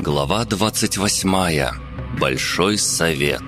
Глава 28. Большой совет.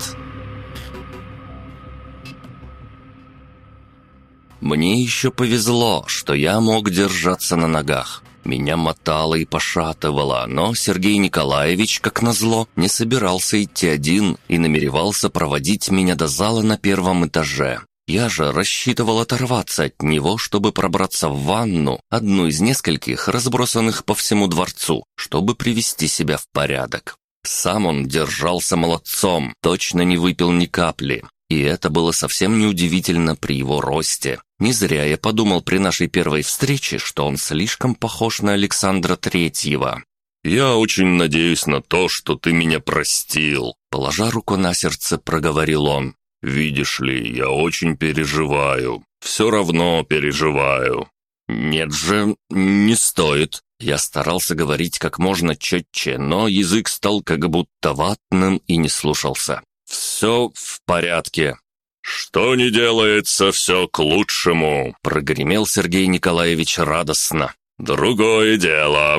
Мне еще повезло, что я мог держаться на ногах. Меня мотало и пошатывало, но Сергей Николаевич, как назло, не собирался идти один и намеревался проводить меня до зала на первом этаже. Я же рассчитывал оторваться от него, чтобы пробраться в ванну, одну из нескольких, разбросанных по всему дворцу, чтобы привести себя в порядок. Сам он держался молодцом, точно не выпил ни капли. И это было совсем неудивительно при его росте. Не зря я подумал при нашей первой встрече, что он слишком похож на Александра Третьего. «Я очень надеюсь на то, что ты меня простил», — положа руку на сердце, проговорил он. «Видишь ли, я очень переживаю. Все равно переживаю». «Нет же, не стоит». Я старался говорить как можно четче, но язык стал как будто ватным и не слушался. «Все в порядке». «Что не делается, все к лучшему», — прогремел Сергей Николаевич радостно. «Другое дело».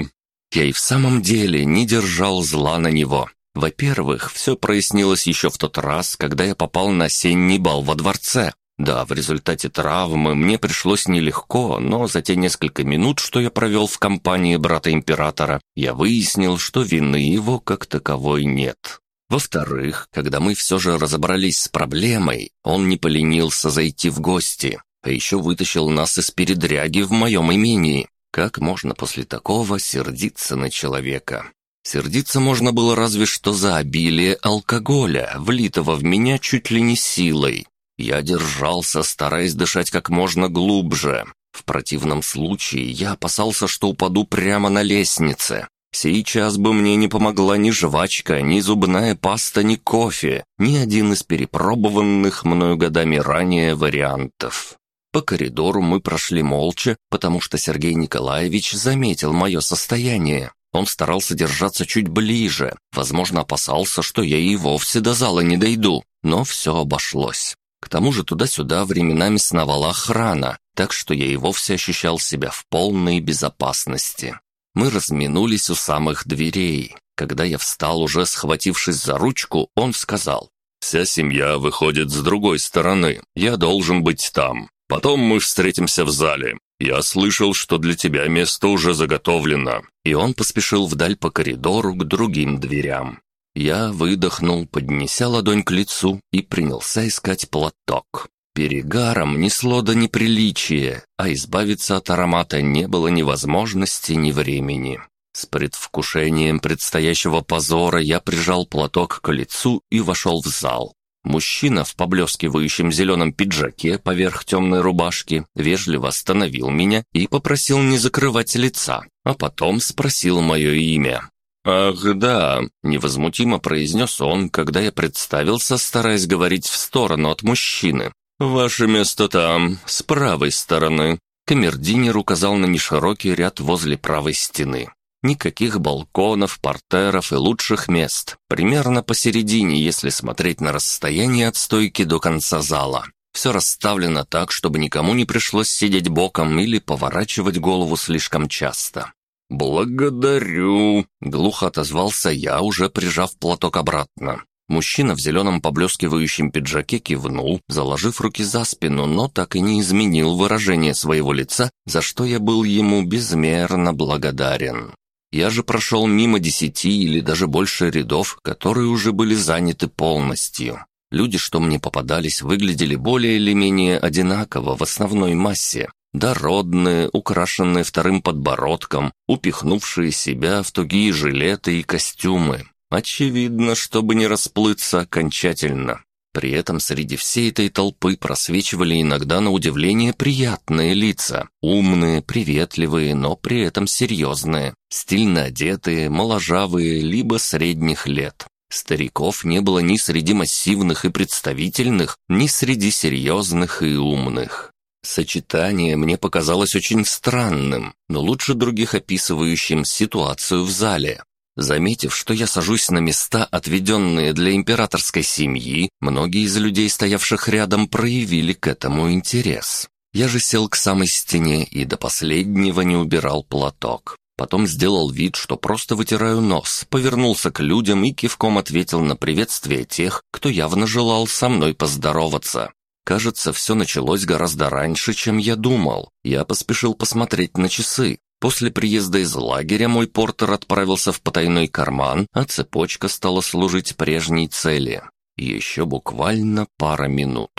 Я и в самом деле не держал зла на него. Во-первых, все прояснилось еще в тот раз, когда я попал на осенний бал во дворце. Да, в результате травмы мне пришлось нелегко, но за те несколько минут, что я провел в компании брата императора, я выяснил, что вины его как таковой нет. Во-вторых, когда мы все же разобрались с проблемой, он не поленился зайти в гости, а еще вытащил нас из передряги в моем имении. Как можно после такого сердиться на человека? Сердиться можно было разве что за обилие алкоголя, влитого в меня чуть ли не силой. Я держался, стараясь дышать как можно глубже. В противном случае я опасался, что упаду прямо на лестнице. Сейчас бы мне не помогла ни жвачка, ни зубная паста, ни кофе, ни один из перепробованных мною годами ранее вариантов. По коридору мы прошли молча, потому что Сергей Николаевич заметил мое состояние. Он старался держаться чуть ближе, возможно, опасался, что я и вовсе до зала не дойду, но все обошлось. К тому же туда-сюда временами сновала охрана, так что я и вовсе ощущал себя в полной безопасности. Мы разминулись у самых дверей. Когда я встал, уже схватившись за ручку, он сказал, «Вся семья выходит с другой стороны. Я должен быть там. Потом мы встретимся в зале. Я слышал, что для тебя место уже заготовлено». И он поспешил вдаль по коридору к другим дверям. Я выдохнул, поднеся ладонь к лицу и принялся искать платок. Перегаром несло до неприличия, а избавиться от аромата не было ни возможности, ни времени. С предвкушением предстоящего позора я прижал платок к лицу и вошел в зал. Мужчина в поблескивающем зеленом пиджаке поверх темной рубашки вежливо остановил меня и попросил не закрывать лица, а потом спросил мое имя. «Ах да», — невозмутимо произнес он, когда я представился, стараясь говорить в сторону от мужчины. «Ваше место там, с правой стороны». Камердинер указал на неширокий ряд возле правой стены. Никаких балконов, портеров и лучших мест. Примерно посередине, если смотреть на расстояние от стойки до конца зала. Все расставлено так, чтобы никому не пришлось сидеть боком или поворачивать голову слишком часто. «Благодарю», — глухо отозвался я, уже прижав платок обратно. Мужчина в зеленом поблескивающем пиджаке кивнул, заложив руки за спину, но так и не изменил выражение своего лица, за что я был ему безмерно благодарен. Я же прошел мимо десяти или даже больше рядов, которые уже были заняты полностью. Люди, что мне попадались, выглядели более или менее одинаково в основной массе. Дородные, украшенные вторым подбородком, упихнувшие себя в тугие жилеты и костюмы. Очевидно, чтобы не расплыться окончательно. При этом среди всей этой толпы просвечивали иногда на удивление приятные лица, умные, приветливые, но при этом серьезные, стильно одетые, моложавые, либо средних лет. Стариков не было ни среди массивных и представительных, ни среди серьезных и умных. Сочетание мне показалось очень странным, но лучше других описывающим ситуацию в зале. Заметив, что я сажусь на места, отведенные для императорской семьи, многие из людей, стоявших рядом, проявили к этому интерес. Я же сел к самой стене и до последнего не убирал платок. Потом сделал вид, что просто вытираю нос, повернулся к людям и кивком ответил на приветствие тех, кто явно желал со мной поздороваться. Кажется, все началось гораздо раньше, чем я думал. Я поспешил посмотреть на часы. После приезда из лагеря мой портер отправился в потайной карман, а цепочка стала служить прежней цели. Еще буквально пара минут.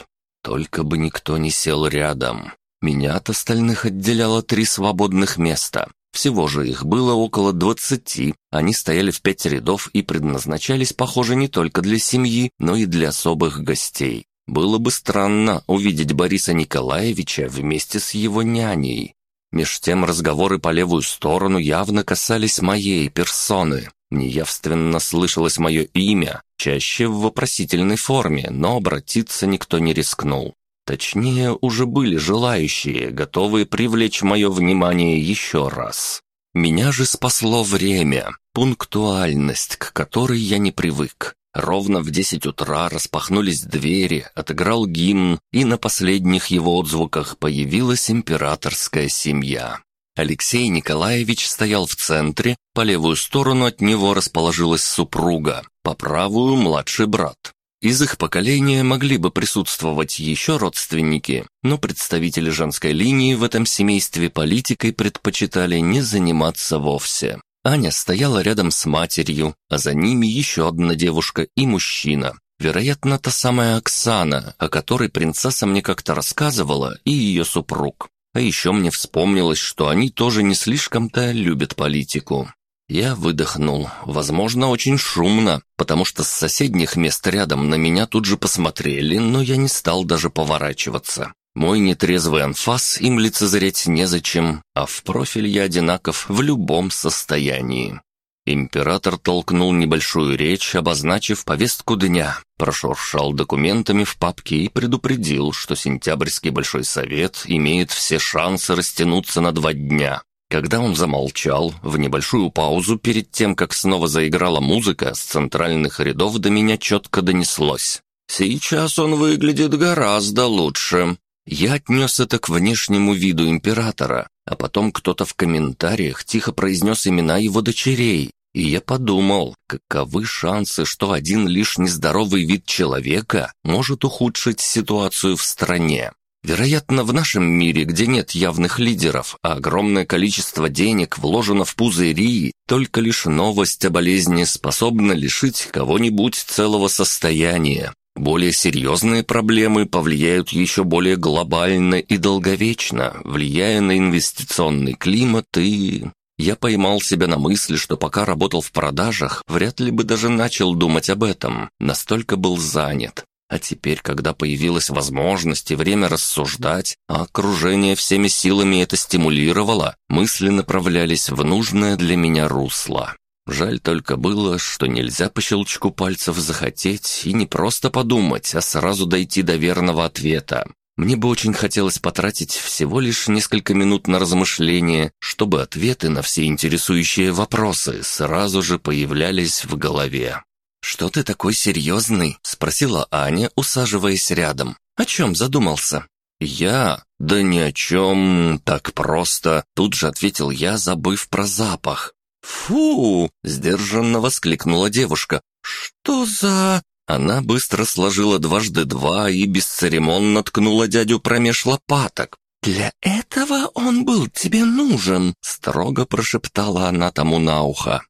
Только бы никто не сел рядом. Меня от остальных отделяло три свободных места. Всего же их было около двадцати. Они стояли в пять рядов и предназначались, похоже, не только для семьи, но и для особых гостей. Было бы странно увидеть Бориса Николаевича вместе с его няней. Меж тем разговоры по левую сторону явно касались моей персоны. Неявственно слышалось мое имя, чаще в вопросительной форме, но обратиться никто не рискнул. Точнее, уже были желающие, готовые привлечь мое внимание еще раз. Меня же спасло время, пунктуальность, к которой я не привык. Ровно в десять утра распахнулись двери, отыграл гимн, и на последних его отзвуках появилась императорская семья. Алексей Николаевич стоял в центре, по левую сторону от него расположилась супруга, по правую – младший брат. Из их поколения могли бы присутствовать еще родственники, но представители женской линии в этом семействе политикой предпочитали не заниматься вовсе. Аня стояла рядом с матерью, а за ними еще одна девушка и мужчина. Вероятно, та самая Оксана, о которой принцесса мне как-то рассказывала, и ее супруг. А еще мне вспомнилось, что они тоже не слишком-то любят политику. Я выдохнул, возможно, очень шумно, потому что с соседних мест рядом на меня тут же посмотрели, но я не стал даже поворачиваться. Мой нетрезвый анфас им лицезреть незачем, а в профиль я одинаков в любом состоянии. Император толкнул небольшую речь, обозначив повестку дня, прошуршал документами в папке и предупредил, что сентябрьский Большой Совет имеет все шансы растянуться на два дня. Когда он замолчал, в небольшую паузу перед тем, как снова заиграла музыка, с центральных рядов до меня четко донеслось. «Сейчас он выглядит гораздо лучше». Я отнес это к внешнему виду императора, а потом кто-то в комментариях тихо произнес имена его дочерей, и я подумал, каковы шансы, что один лишь нездоровый вид человека может ухудшить ситуацию в стране. Вероятно, в нашем мире, где нет явных лидеров, а огромное количество денег вложено в пузыри, только лишь новость о болезни способна лишить кого-нибудь целого состояния. Более серьезные проблемы повлияют еще более глобально и долговечно, влияя на инвестиционный климат и... Я поймал себя на мысли, что пока работал в продажах, вряд ли бы даже начал думать об этом, настолько был занят. А теперь, когда появилась возможность и время рассуждать, а окружение всеми силами это стимулировало, мысли направлялись в нужное для меня русло. Жаль только было, что нельзя по щелчку пальцев захотеть и не просто подумать, а сразу дойти до верного ответа. Мне бы очень хотелось потратить всего лишь несколько минут на размышление, чтобы ответы на все интересующие вопросы сразу же появлялись в голове. «Что ты такой серьезный?» — спросила Аня, усаживаясь рядом. «О чем задумался?» «Я? Да ни о чем, так просто», — тут же ответил я, забыв про запах. «Фу!» — сдержанно воскликнула девушка. «Что за...» Она быстро сложила дважды два и бесцеремонно ткнула дядю промеж лопаток. «Для этого он был тебе нужен», — строго прошептала она тому на ухо.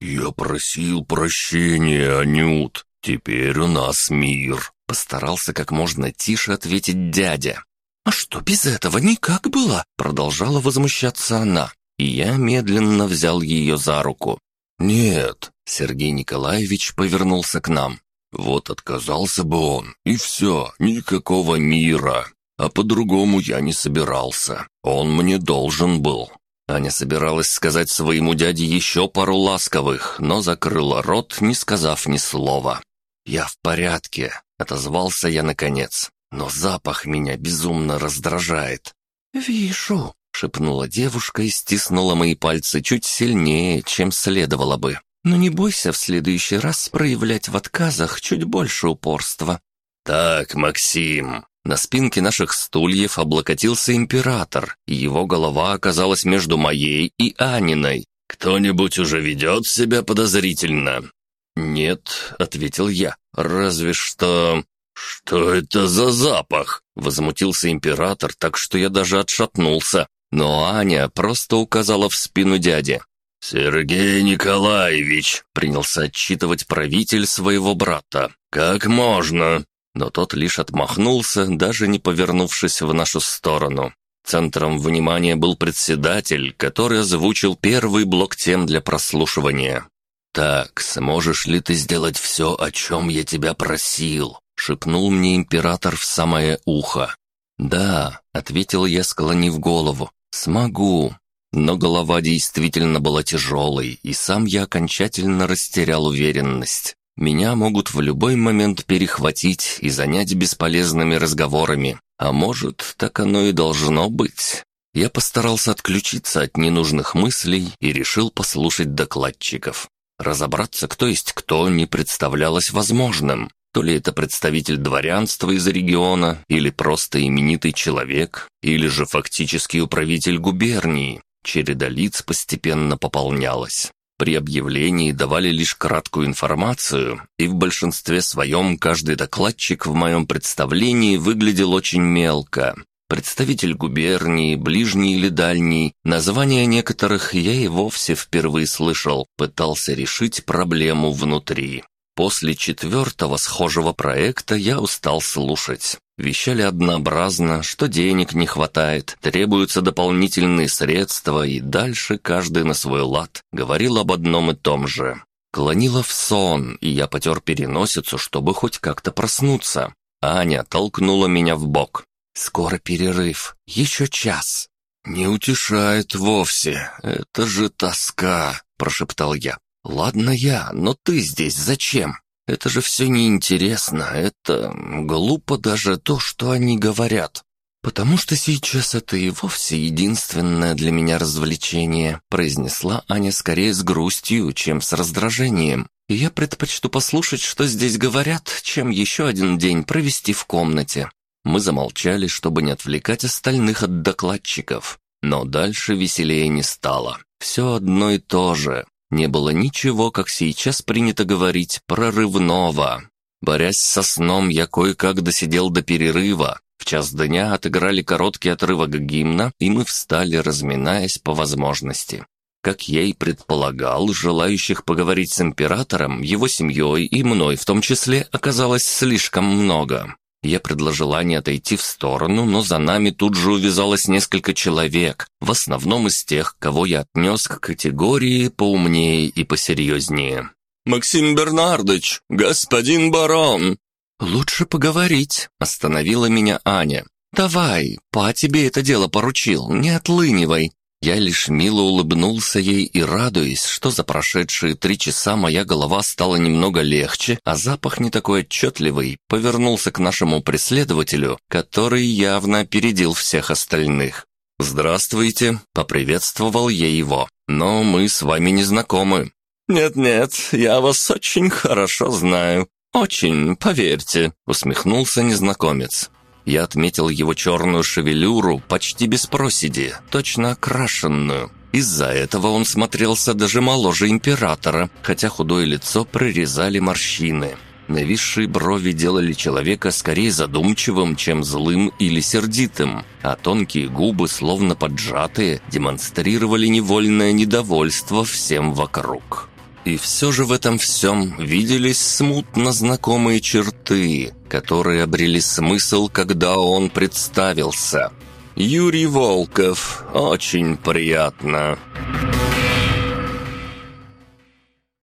«Я просил прощения, Анют. Теперь у нас мир», — постарался как можно тише ответить дядя. «А что, без этого никак было?» — продолжала возмущаться она и я медленно взял ее за руку. «Нет», — Сергей Николаевич повернулся к нам. «Вот отказался бы он, и все, никакого мира. А по-другому я не собирался. Он мне должен был». Аня собиралась сказать своему дяде еще пару ласковых, но закрыла рот, не сказав ни слова. «Я в порядке», — отозвался я наконец. «Но запах меня безумно раздражает». «Вижу», — шепнула девушка и стиснула мои пальцы чуть сильнее, чем следовало бы. «Но не бойся в следующий раз проявлять в отказах чуть больше упорства». «Так, Максим», На спинке наших стульев облокотился император, и его голова оказалась между моей и Аниной. «Кто-нибудь уже ведет себя подозрительно?» «Нет», — ответил я, — «разве что...» «Что это за запах?» — возмутился император, так что я даже отшатнулся. Но Аня просто указала в спину дяди. «Сергей Николаевич!» — принялся отчитывать правитель своего брата. «Как можно?» Но тот лишь отмахнулся, даже не повернувшись в нашу сторону. Центром внимания был председатель, который озвучил первый блок тем для прослушивания. «Так, сможешь ли ты сделать все, о чем я тебя просил?» — шепнул мне император в самое ухо. «Да», — ответил я, склонив голову, — «смогу». Но голова действительно была тяжелой, и сам я окончательно растерял уверенность. Меня могут в любой момент перехватить и занять бесполезными разговорами. А может, так оно и должно быть. Я постарался отключиться от ненужных мыслей и решил послушать докладчиков. Разобраться, кто есть кто, не представлялось возможным. То ли это представитель дворянства из региона, или просто именитый человек, или же фактический управитель губернии. Череда лиц постепенно пополнялась. При объявлении давали лишь краткую информацию, и в большинстве своем каждый докладчик в моем представлении выглядел очень мелко. Представитель губернии, ближний или дальний, названия некоторых я и вовсе впервые слышал, пытался решить проблему внутри. После четвертого схожего проекта я устал слушать. Вещали однообразно, что денег не хватает, требуются дополнительные средства, и дальше каждый на свой лад говорил об одном и том же. Клонило в сон, и я потер переносицу, чтобы хоть как-то проснуться. Аня толкнула меня в бок. «Скоро перерыв. Еще час». «Не утешает вовсе. Это же тоска», — прошептал я. «Ладно я, но ты здесь зачем? Это же все неинтересно, это глупо даже то, что они говорят. Потому что сейчас это и вовсе единственное для меня развлечение», произнесла Аня скорее с грустью, чем с раздражением. «И я предпочту послушать, что здесь говорят, чем еще один день провести в комнате». Мы замолчали, чтобы не отвлекать остальных от докладчиков. Но дальше веселее не стало. Все одно и то же. Не было ничего, как сейчас принято говорить, прорывного. Борясь со сном, я кое-как досидел до перерыва. В час дня отыграли короткий отрывок гимна, и мы встали, разминаясь по возможности. Как я и предполагал, желающих поговорить с императором, его семьей и мной в том числе оказалось слишком много. Я предложил Ане отойти в сторону, но за нами тут же увязалось несколько человек, в основном из тех, кого я отнес к категории поумнее и посерьезнее. «Максим Бернардович, господин барон!» «Лучше поговорить», — остановила меня Аня. «Давай, па тебе это дело поручил, не отлынивай. Я лишь мило улыбнулся ей и радуясь, что за прошедшие три часа моя голова стала немного легче, а запах не такой отчетливый, повернулся к нашему преследователю, который явно опередил всех остальных. «Здравствуйте», — поприветствовал я его, — «но мы с вами не знакомы». «Нет-нет, я вас очень хорошо знаю. Очень, поверьте», — усмехнулся незнакомец. Я отметил его черную шевелюру почти без проседи, точно окрашенную. Из-за этого он смотрелся даже моложе императора, хотя худое лицо прорезали морщины. Нависшие брови делали человека скорее задумчивым, чем злым или сердитым, а тонкие губы, словно поджатые, демонстрировали невольное недовольство всем вокруг. И все же в этом всем виделись смутно знакомые черты, которые обрели смысл, когда он представился. «Юрий Волков, очень приятно».